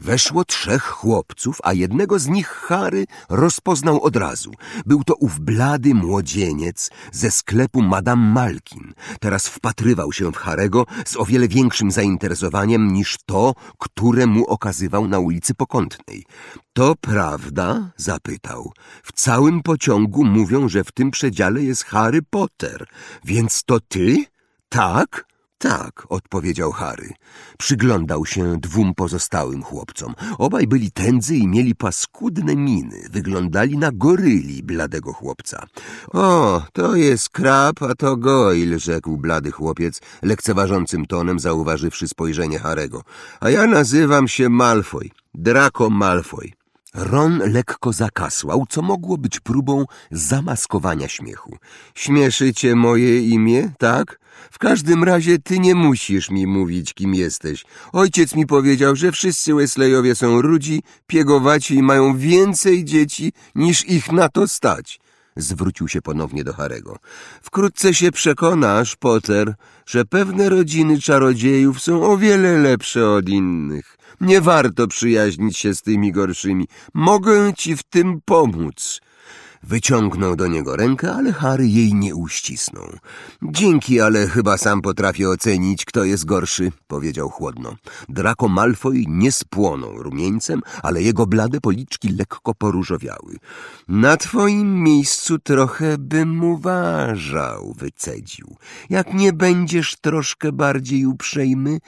Weszło trzech chłopców, a jednego z nich Harry rozpoznał od razu. Był to ów blady młodzieniec ze sklepu Madame Malkin. Teraz wpatrywał się w Harego z o wiele większym zainteresowaniem niż to, które mu okazywał na ulicy Pokątnej. To prawda? zapytał. W całym pociągu mówią, że w tym przedziale jest Harry Potter. Więc to ty? Tak? Tak, odpowiedział Harry. Przyglądał się dwóm pozostałym chłopcom. Obaj byli tędzy i mieli paskudne miny. Wyglądali na goryli bladego chłopca. O, to jest krab, a to Goyle, rzekł blady chłopiec, lekceważącym tonem zauważywszy spojrzenie Harego. A ja nazywam się Malfoy, Draco Malfoy. Ron lekko zakasłał, co mogło być próbą zamaskowania śmiechu. Śmieszycie moje imię, tak? W każdym razie ty nie musisz mi mówić, kim jesteś. Ojciec mi powiedział, że wszyscy Wesleyowie są rudzi, piegowaci i mają więcej dzieci, niż ich na to stać. Zwrócił się ponownie do Harego. Wkrótce się przekonasz, Potter, że pewne rodziny czarodziejów są o wiele lepsze od innych. Nie warto przyjaźnić się z tymi gorszymi. Mogę ci w tym pomóc. Wyciągnął do niego rękę, ale Harry jej nie uścisnął. Dzięki, ale chyba sam potrafię ocenić, kto jest gorszy, powiedział chłodno. Draco Malfoy nie spłonął rumieńcem, ale jego blade policzki lekko poróżowiały. Na twoim miejscu trochę bym uważał, wycedził. Jak nie będziesz troszkę bardziej uprzejmy,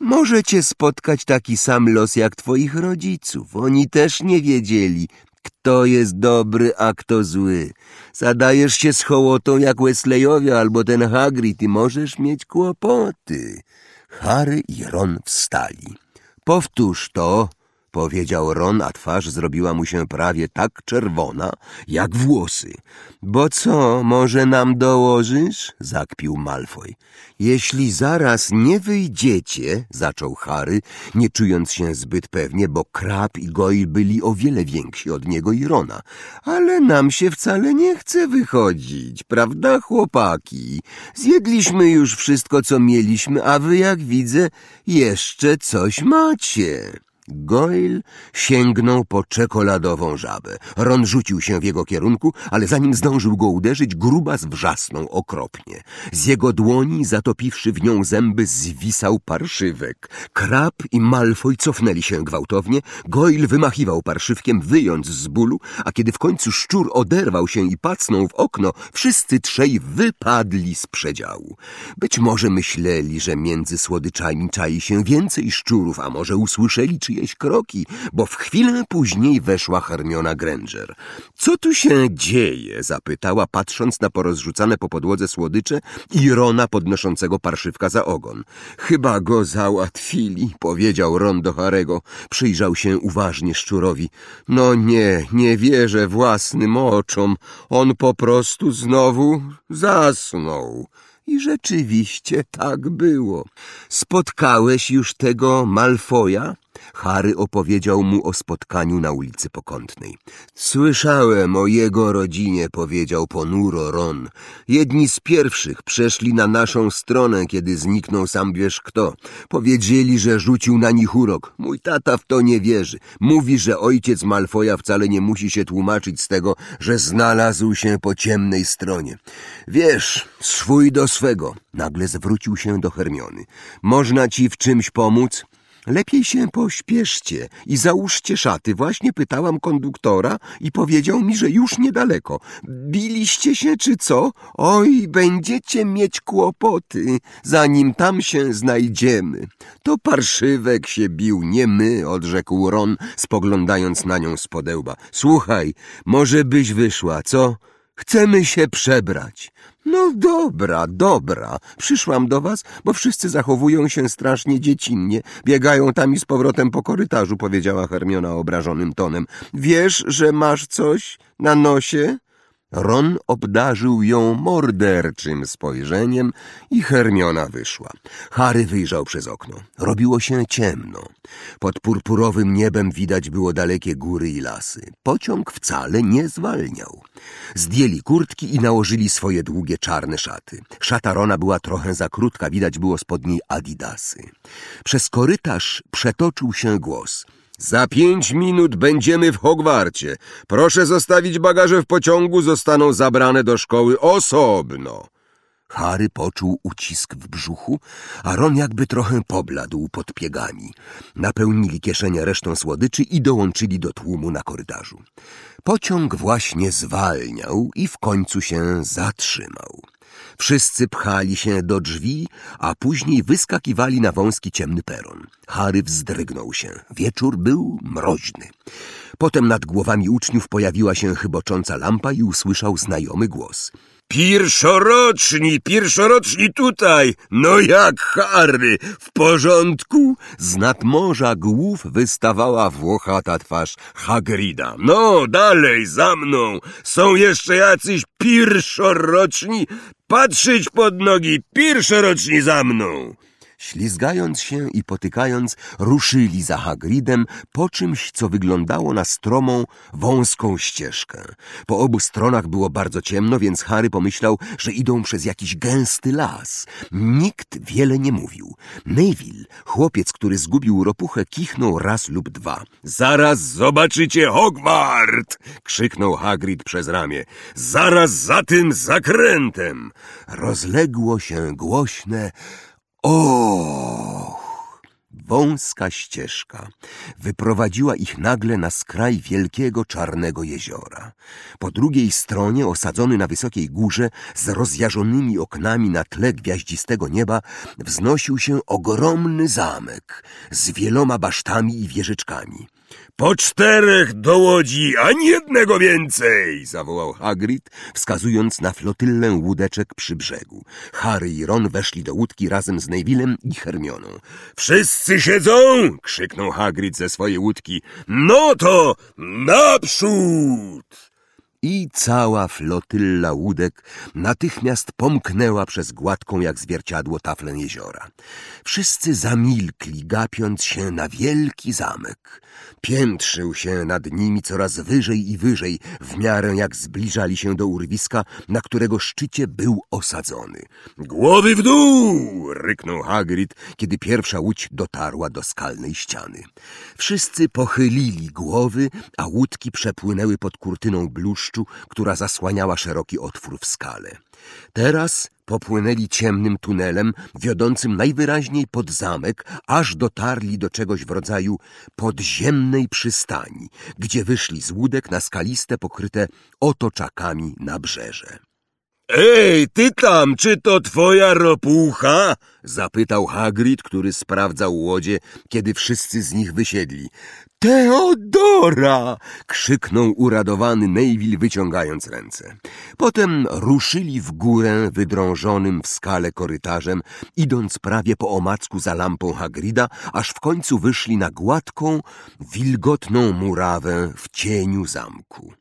może cię spotkać taki sam los jak twoich rodziców. Oni też nie wiedzieli, kto jest dobry, a kto zły. Zadajesz się z hołotą jak Wesleyowie albo ten Hagrid i możesz mieć kłopoty. Harry i Ron wstali. Powtórz to, powiedział Ron, a twarz zrobiła mu się prawie tak czerwona, jak włosy. Bo co, może nam dołożysz? zakpił Malfoy. Jeśli zaraz nie wyjdziecie, zaczął Harry, nie czując się zbyt pewnie, bo Krab i Goyle byli o wiele więksi od niego i Rona. Ale nam się wcale nie chce wychodzić, prawda, chłopaki? Zjedliśmy już wszystko, co mieliśmy, a wy, jak widzę, jeszcze coś macie. Goyle sięgnął po czekoladową żabę. Ron rzucił się w jego kierunku, ale zanim zdążył go uderzyć, grubas wrzasnął okropnie. Z jego dłoni, zatopiwszy w nią zęby, zwisał parszywek. Krab i Malfoy cofnęli się gwałtownie. Goyle wymachiwał parszywkiem, wyjąc z bólu, a kiedy w końcu szczur oderwał się i pacnął w okno, wszyscy trzej wypadli z przedziału. Być może myśleli, że między słodyczami czai się więcej szczurów, a może usłyszeli, czy czyjeś kroki, bo w chwilę później weszła Hermiona Granger. Co tu się dzieje? zapytała, patrząc na porozrzucane po podłodze słodycze i Rona podnoszącego parszywka za ogon. Chyba go załatwili, powiedział Ron do Harego. Przyjrzał się uważnie szczurowi. No nie, nie wierzę własnym oczom. On po prostu znowu zasnął. I rzeczywiście tak było. Spotkałeś już tego Malfoja? Harry opowiedział mu o spotkaniu na ulicy Pokątnej. Słyszałem o jego rodzinie, powiedział ponuro Ron. Jedni z pierwszych przeszli na naszą stronę, kiedy zniknął sam wiesz kto. Powiedzieli, że rzucił na nich urok. Mój tata w to nie wierzy. Mówi, że ojciec Malfoja wcale nie musi się tłumaczyć z tego, że znalazł się po ciemnej stronie. Wiesz, swój do swego. Nagle zwrócił się do Hermiony. Można ci w czymś pomóc? Lepiej się pośpieszcie i załóżcie szaty. Właśnie pytałam konduktora i powiedział mi, że już niedaleko. Biliście się czy co? Oj, będziecie mieć kłopoty, zanim tam się znajdziemy. To parszywek się bił, nie my, odrzekł Ron, spoglądając na nią z podełba. Słuchaj, może byś wyszła, co? Chcemy się przebrać. No dobra, dobra. Przyszłam do was, bo wszyscy zachowują się strasznie dziecinnie. Biegają tam i z powrotem po korytarzu, powiedziała Hermiona obrażonym tonem. Wiesz, że masz coś na nosie? Ron obdarzył ją morderczym spojrzeniem i Hermiona wyszła. Harry wyjrzał przez okno. Robiło się ciemno. Pod purpurowym niebem widać było dalekie góry i lasy. Pociąg wcale nie zwalniał. Zdjęli kurtki i nałożyli swoje długie czarne szaty. Szata Rona była trochę za krótka, widać było spod niej adidasy. Przez korytarz przetoczył się głos – Za pięć minut będziemy w Hogwarcie. Proszę zostawić bagaże w pociągu, zostaną zabrane do szkoły osobno. Harry poczuł ucisk w brzuchu, a Ron jakby trochę pobladł pod piegami. Napełnili kieszenie resztą słodyczy i dołączyli do tłumu na korytarzu. Pociąg właśnie zwalniał i w końcu się zatrzymał. Wszyscy pchali się do drzwi, a później wyskakiwali na wąski ciemny peron. Harry wzdrygnął się. Wieczór był mroźny. Potem nad głowami uczniów pojawiła się chybocząca lampa i usłyszał znajomy głos. Pierwszoroczni, pierwszoroczni tutaj! No jak Harry, w porządku? Z nad morza głów wystawała włochata twarz Hagrida. No, dalej, za mną! Są jeszcze jacyś pierwszoroczni? Patrzeć pod nogi, pierwszoroczni za mną! Ślizgając się i potykając, ruszyli za Hagridem po czymś, co wyglądało na stromą, wąską ścieżkę. Po obu stronach było bardzo ciemno, więc Harry pomyślał, że idą przez jakiś gęsty las. Nikt wiele nie mówił. Neville, chłopiec, który zgubił ropuchę, kichnął raz lub dwa. Zaraz zobaczycie Hogwart! krzyknął Hagrid przez ramię. Zaraz za tym zakrętem! Rozległo się głośne Och! Wąska ścieżka wyprowadziła ich nagle na skraj wielkiego czarnego jeziora. Po drugiej stronie, osadzony na wysokiej górze, z rozjażonymi oknami na tle gwiaździstego nieba, wznosił się ogromny zamek z wieloma basztami i wieżyczkami. Po czterech do łodzi, ani jednego więcej! zawołał Hagrid, wskazując na flotyllę łódeczek przy brzegu. Harry i Ron weszli do łódki razem z Nevillem i Hermioną. Wszyscy siedzą! krzyknął Hagrid ze swojej łódki. No to naprzód! I cała flotylla łódek natychmiast pomknęła przez gładką jak zwierciadło taflę jeziora. Wszyscy zamilkli, gapiąc się na wielki zamek. Piętrzył się nad nimi coraz wyżej i wyżej, w miarę jak zbliżali się do urwiska, na którego szczycie był osadzony. Głowy w dół! ryknął Hagrid, kiedy pierwsza łódź dotarła do skalnej ściany. Wszyscy pochylili głowy, a łódki przepłynęły pod kurtyną bluszczu, która zasłaniała szeroki otwór w skale. Teraz popłynęli ciemnym tunelem, wiodącym najwyraźniej pod zamek, aż dotarli do czegoś w rodzaju podziemnej przystani, gdzie wyszli z łódek na skaliste, pokryte otoczakami nabrzeże. Ej, ty tam, czy to twoja ropucha? Zapytał Hagrid, który sprawdzał łodzie, kiedy wszyscy z nich wysiedli. Teodora! krzyknął uradowany Neville, wyciągając ręce. Potem ruszyli w górę wydrążonym w skale korytarzem, idąc prawie po omacku za lampą Hagrida, aż w końcu wyszli na gładką, wilgotną murawę w cieniu zamku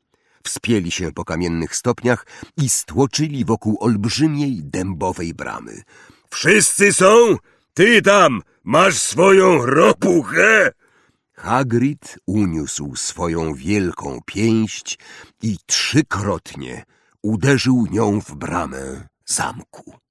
wspięli się po kamiennych stopniach i stłoczyli wokół olbrzymiej dębowej bramy. Wszyscy są? Ty tam masz swoją ropuchę? Hagrid uniósł swoją wielką pięść i trzykrotnie uderzył nią w bramę zamku.